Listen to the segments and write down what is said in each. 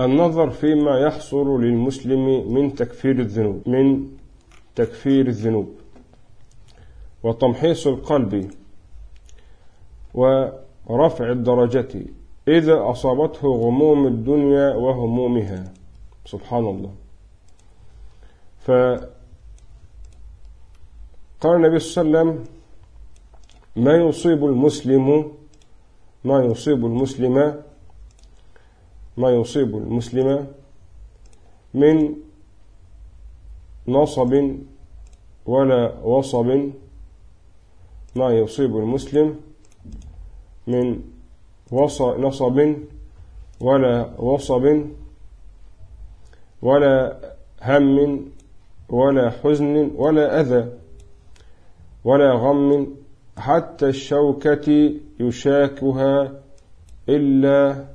النظر فيما يحصل للمسلم من تكفير الذنوب من تكفير الذنوب. وتمحيص القلب ورفع الدرجة إذا أصابته غموم الدنيا وهمومها. سبحان الله. فقال النبي صلى الله عليه وسلم ما يصيب المسلم ما يصيب المسلم ما يصيب المسلم من نصب ولا وصب. ما يصيب المسلم من نصب ولا وصب ولا هم ولا حزن ولا أذى ولا غم. حتى الشوكة يشاكها إلا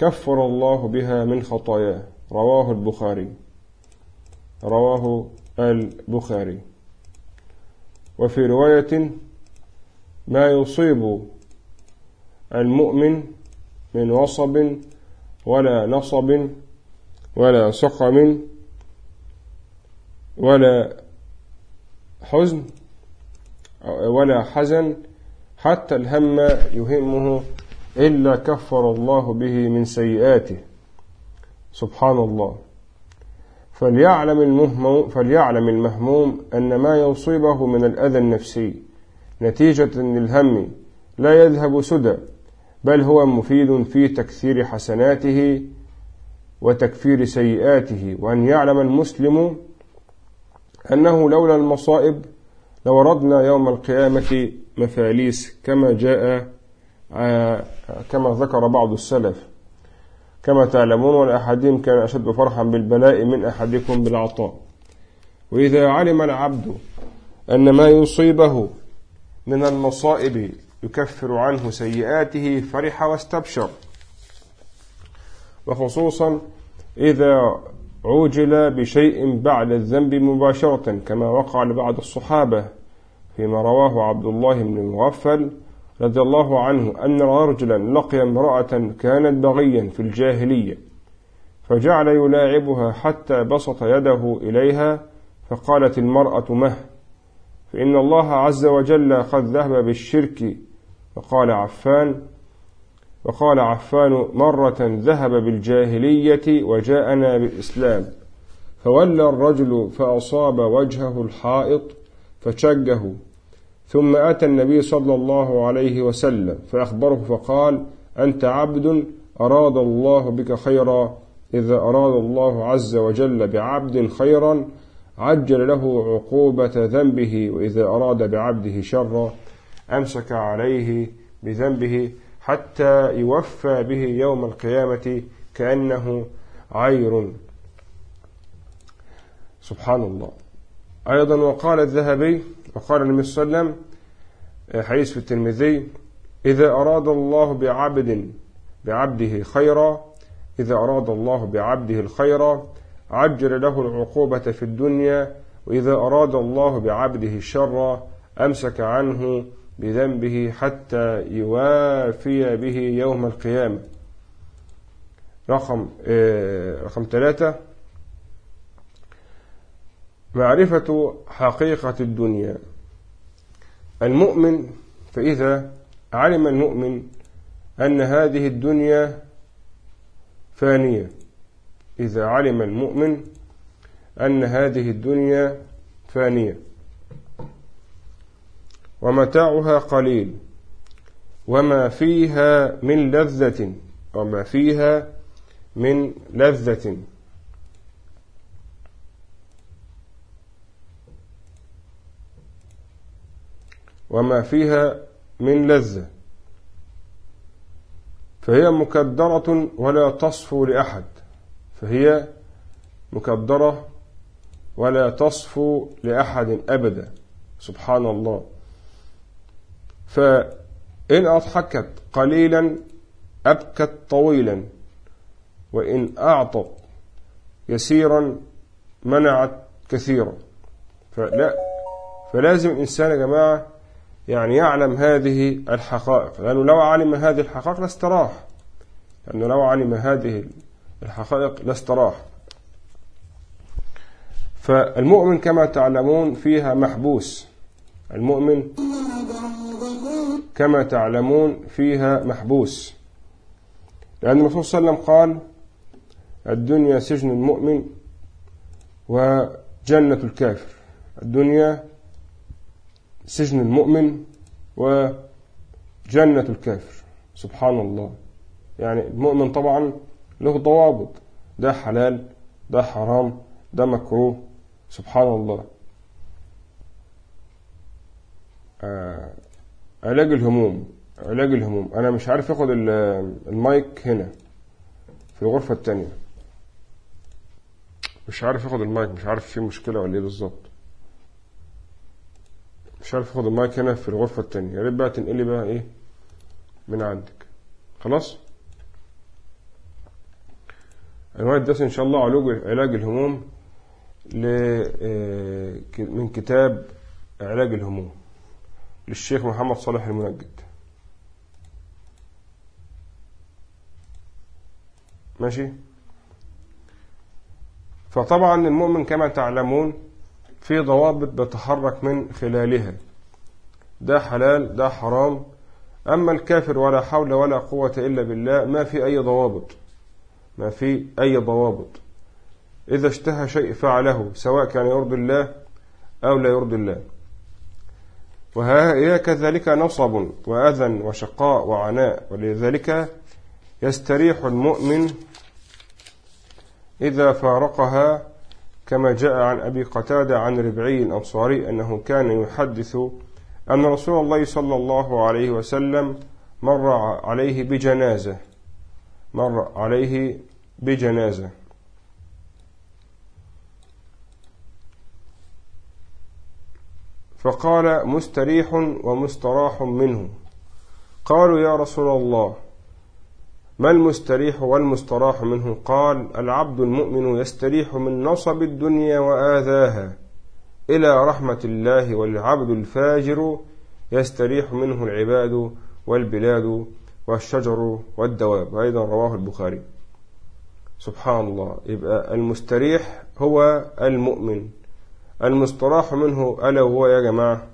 كفر الله بها من خطاياه. رواه البخاري. رواه البخاري. وفي رواية ما يصيب المؤمن من وصب ولا نصب ولا سقم ولا حزن ولا حزن حتى الهم يهمه إلا كفر الله به من سيئاته. سبحان الله. فليعلم المهموم, فليعلم المهموم أن ما يصيبه من الأذى النفسي نتيجة للهم لا يذهب سدى بل هو مفيد في تكثير حسناته وتكفير سيئاته. وأن يعلم المسلم أنه لولا المصائب لوردنا يوم القيامة مفاليس كما جاء آه، كما ذكر بعض السلف. كما تعلمون والأحدهم كان أشد فرحا بالبلاء من أحدكم بالعطاء. وإذا علم العبد أن ما يصيبه من المصائب يكفر عنه سيئاته فرح واستبشر. وخصوصا إذا عوجل بشيء بعد الذنب مباشرة كما وقع لبعض الصحابة فيما رواه عبد الله بن المغفل رضي الله عنه أن رجلا لقي امرأة كانت بغيا في الجاهلية فجعل يلاعبها حتى بسط يده إليها فقالت المرأة مه فإن الله عز وجل قد ذهب بالشرك. فقال عفان وقال عفان مرة ذهب بالجاهلية وجاءنا بالإسلام فولى الرجل فأصاب وجهه الحائط فشجه ثم أتى النبي صلى الله عليه وسلم فأخبره فقال أنت عبد أراد الله بك خيرا إذا أراد الله عز وجل بعبد خيرا عجل له عقوبة ذنبه وإذا أراد بعبده شرا أمسك عليه بذنبه حتى يوفى به يوم القيامة كأنه عير. سبحان الله. أيضا وقال الذهبي وقال النبي صلى الله عليه وسلم حديث في الترمذي إذا أراد الله بعبد بعبده خيرا إذا أراد الله بعبده الخير عجل له العقوبة في الدنيا وإذا أراد الله بعبده الشر أمسك عنه بذنبه حتى يوافي به يوم القيامة. رقم آه، رقم ثلاثة معرفة حقيقة الدنيا. المؤمن فإذا علم المؤمن أن هذه الدنيا فانية. إذا علم المؤمن أن هذه الدنيا فانية. ومتاعها قليل. وما فيها من لذة وما فيها من لذة. وما فيها من لذة. فهي مكدرة ولا تصفو لأحد. فهي مكدرة ولا تصفو لأحد أبدا. سبحان الله. فإن أضحكت قليلا أبكت طويلا. وإن أعطت يسيرا منعت كثيرا. فلا فلازم الإنسان يا جماعة يعني يعلم هذه الحقائق. لأنه لو علم هذه الحقائق لاستراح. لأنه لو علم هذه الحقائق لاستراح. فالمؤمن كما تعلمون فيها محبوس. المؤمن كما تعلمون فيها محبوس. لأن الرسول صلى الله عليه وسلم قال الدنيا سجن المؤمن وجنة الكافر. الدنيا سجن المؤمن وجنة الكافر. سبحان الله. يعني المؤمن طبعا له ضوابط. ده حلال ده حرام ده مكروه. سبحان الله. آه علاج الهموم علاج الهموم. أنا مش عارف اخد المايك هنا في الغرفة التانية. مش عارف اخد المايك مش عارف في مشكلة ولا إيه بالظبط. مش عارف اخد المايك هنا في الغرفة التانية. يا ريت بقى تنقلي بقى إيه؟ من عندك. خلاص؟ عنوان الدرس إن شاء الله علاج الهموم آه، من كتاب علاج الهموم للشيخ محمد صالح المنجد. ماشي؟ فطبعا المؤمن كما تعلمون في ضوابط بتحرك من خلالها. ده حلال ده حرام. أما الكافر ولا حول ولا قوة إلا بالله ما في أي ضوابط. ما في أي ضوابط. إذا اشتهى شيء فعله سواء كان يرضي الله أو لا يرضي الله. وهي كذلك نصب وأذى وشقاء وعناء. ولذلك يستريح المؤمن إذا فارقها كما جاء عن أبي قتادة عن ربعي الأنصاري أنه كان يحدث أن رسول الله صلى الله عليه وسلم مر عليه بجنازة. مر عليه بجنازة. فقال مستريح ومستراح منه. قالوا يا رسول الله ما المستريح والمستراح منه؟ قال العبد المؤمن يستريح من نصب الدنيا وآذاها إلى رحمة الله والعبد الفاجر يستريح منه العباد والبلاد والشجر والدواب. أيضا رواه البخاري. سبحان الله يبقى المستريح هو المؤمن. المستراح منه ألا هو يا جماعة؟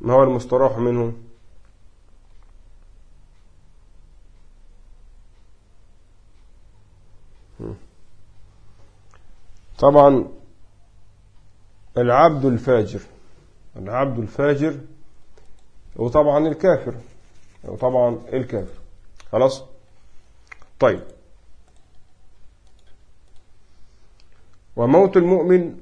ما هو المستراح منه؟ طبعا العبد الفاجر العبد الفاجر وطبعا الكافر وطبعا الكافر. خلاص؟ طيب. وموت المؤمن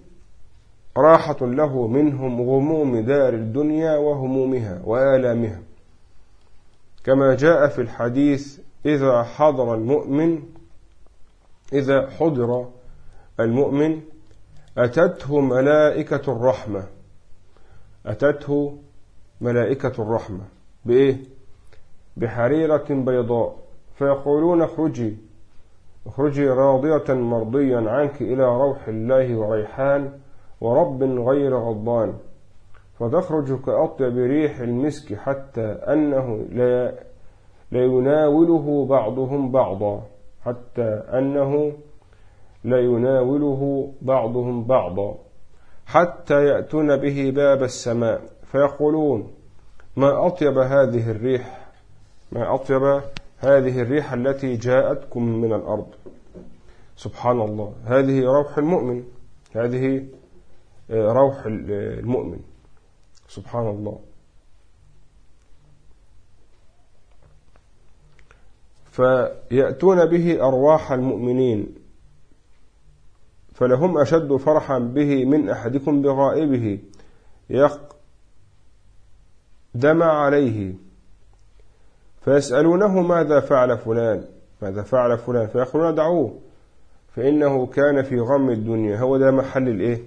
راحة له منهم غموم دار الدنيا وهمومها وآلامها. كما جاء في الحديث إذا حضر المؤمن إذا حضر المؤمن أتته ملائكة الرحمة. أتته ملائكة الرحمة. بإيه؟ بحريرة بيضاء. فيقولون اخرجي. اخرجي راضية مرضيا عنك إلى روح الله وريحان ورب غير غضبان. فتخرج كأطيب ريح المسك حتى أنه لا ليناوله بعضهم بعضا. حتى أنه ليناوله بعضهم بعضا حتى يأتون به باب السماء فيقولون ما أطيب هذه الريح؟ ما أطيب هذه الريح التي جاءتكم من الأرض؟ سبحان الله هذه روح المؤمن هذه آه، روح المؤمن. سبحان الله. فيأتون به أرواح المؤمنين. فلهم أشد فرحا به من أحدكم بغائبه يقدم عليه. فيسألونه ماذا فعل فلان؟ ماذا فعل فلان؟ فيقولون دعوه. فإنه كان في غم الدنيا. هو ده محل الإيه؟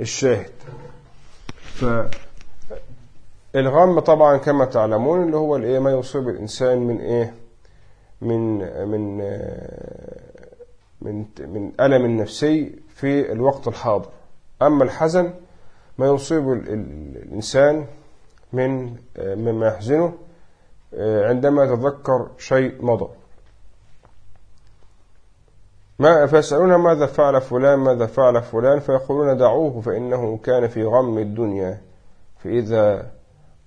الشاهد. فالغم طبعا كما تعلمون اللي هو الإيه؟ ما يصيب الإنسان من إيه؟ من من من من ألم نفسي في الوقت الحاضر. أما الحزن ما يصيب الإنسان من مما يحزنه عندما يتذكر شيء مضى. ما فيسألون ماذا فعل فلان ماذا فعل فلان؟ فيقولون دعوه فإنه كان في غم الدنيا. فإذا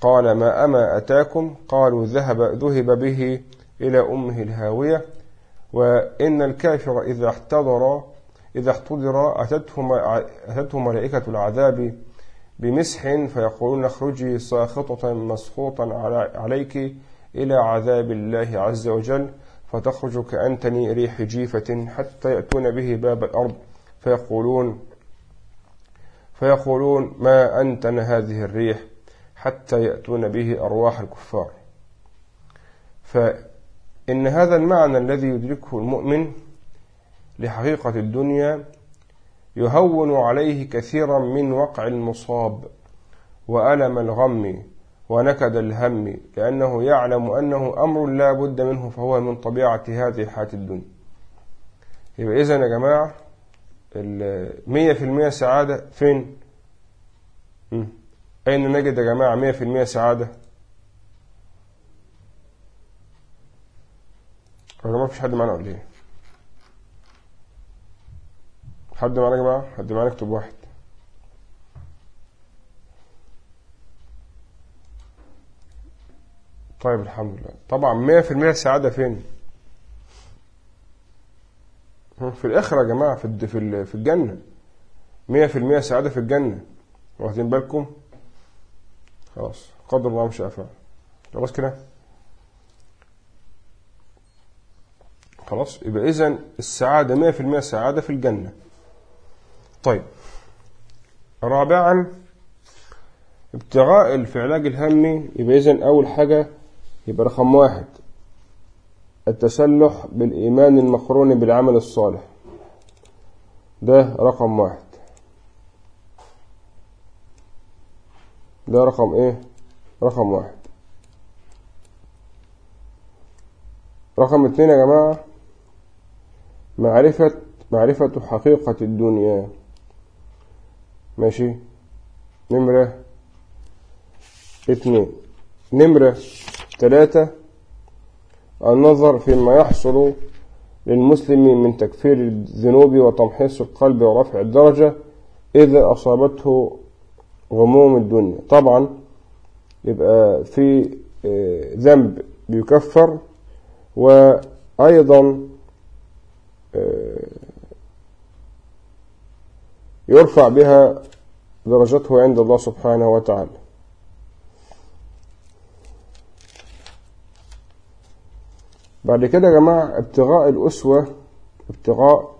قال ما أما أتاكم؟ قالوا ذهب, ذهب به إلى أمه الهاوية. وإن الكافر إذا احتضر إذا احتضر أتته, ملائكة العذاب بمسح فيقولون اخرجي ساخطة مسخوطا عليك إلى عذاب الله عز وجل فتخرج كأنتني ريح جيفة حتى يأتون به باب الأرض. فيقولون فيقولون ما أنتن هذه الريح حتى يأتون به أرواح الكفار. فإن هذا المعنى الذي يدركه المؤمن لحقيقة الدنيا يهون عليه كثيرا من وقع المصاب وألم الغم ونكد الهم لأنه يعلم أنه أمر لا بد منه فهو من طبيعة هذه الحياة الدنيا. يبقى إذن يا جماعة المية في المية سعادة فين؟ أين نجد يا جماعة مية في المية سعادة؟ ولا ما فيش حد معنا ولا إيه حد معنا يا جماعة؟ حد معنا اكتب واحد. طيب الحمد لله. طبعا مية في المية سعادة فين؟ في الآخرة يا جماعة في في الجنة. مية في المية سعادة في الجنة. واخدين بالكم؟ خلاص. قدر الله مش أفعل خلاص كده؟ خلاص؟ يبقى إذن السعادة مية في المية سعادة في الجنة. طيب. رابعا ابتغاء في علاج الهم يبقى إذن أول حاجة يبقى رقم واحد التسلح بالإيمان المقرون بالعمل الصالح. ده رقم واحد. ده رقم إيه؟ رقم واحد. رقم اتنين يا جماعة معرفة معرفة حقيقة الدنيا. ماشي؟ نمرة اتنين نمرة ثلاثة. النظر فيما يحصل للمسلم من تكفير الذنوب وتمحيص القلب ورفع الدرجة إذا أصابته غموم الدنيا. طبعا يبقى في آه، ذنب بيكفر وأيضا يرفع بها درجته عند الله سبحانه وتعالى. بعد كده يا جماعة ابتغاء الأسوة ابتغاء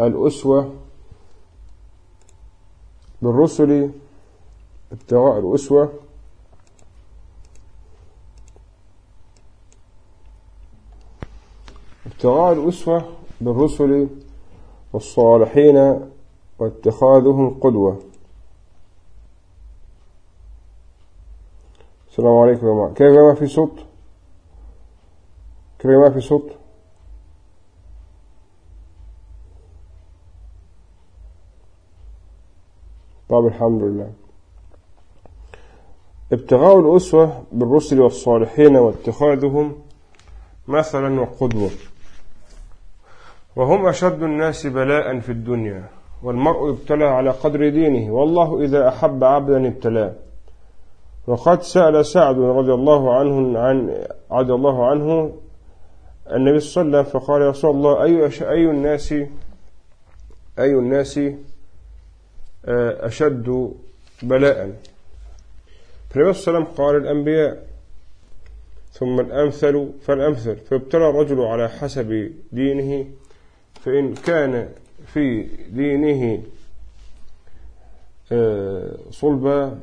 الأسوة بالرسل ابتغاء الأسوة ابتغاء الأسوة بالرسل والصالحين واتخاذهم قدوة. السلام عليكم يا جماعة. كيف ما في صوت؟ كده ما في صوت؟ طب الحمد لله. ابتغاء الأسوة بالرسل والصالحين واتخاذهم مثلا وقدوة. وهم أشد الناس بلاء في الدنيا والمرء يبتلى على قدر دينه والله إذا أحب عبدا ابتلاه. وقد سأل سعد رضي الله عنه عن رضي الله عنه النبي صلى الله عليه وسلم فقال يا رسول الله أي أي الناس أي الناس آه، أشد بلاء؟ فالنبي صلى الله عليه وسلم قال الأنبياء. ثم الأمثل فالأمثل فابتلى الرجل على حسب دينه فإن كان في دينه آه، صلبا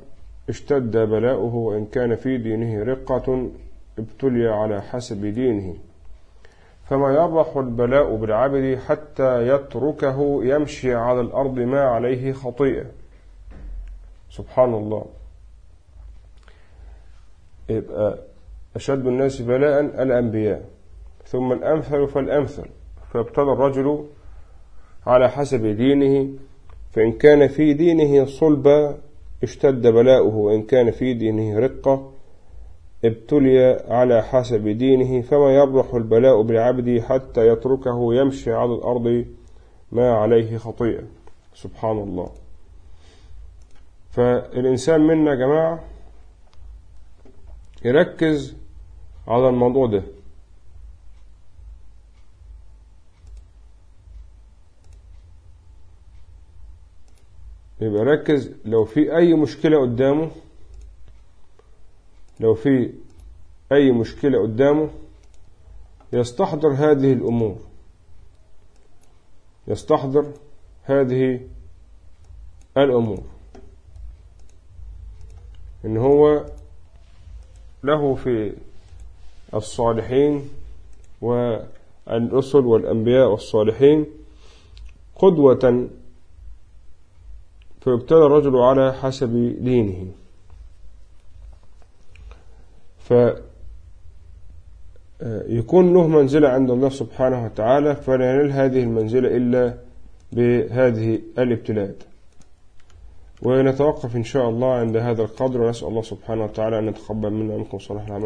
اشتد بلاؤه وإن كان في دينه رقة ابتلي على حسب دينه. فما يربح البلاء بالعبد حتى يتركه يمشي على الأرض ما عليه خطيئة. سبحان الله. يبقى أشد الناس بلاء الأنبياء. ثم الأمثل فالأمثل. فابتلى الرجل على حسب دينه فإن كان في دينه صلبا اشتد بلاؤه وإن كان في دينه رقة ابتلي على حسب دينه فما يبرح البلاء بالعبد حتى يتركه يمشي على الأرض ما عليه خطيئة. سبحان الله. فالإنسان منا يا جماعة يركز على الموضوع ده. يبقى ركز لو في أي مشكلة قدامه لو في أي مشكلة قدامه يستحضر هذه الأمور. يستحضر هذه الأمور. إن هو له في الصالحين والرسل والأنبياء والصالحين قدوة فيبتلى الرجل على حسب دينه. فيكون له منزلة عند الله سبحانه وتعالى فلا ينال هذه المنزلة إلا بهذه الابتلاءات ونتوقف إن شاء الله عند هذا القدر ونسأل الله سبحانه وتعالى أن يتقبل منا ومنكم صالح العمل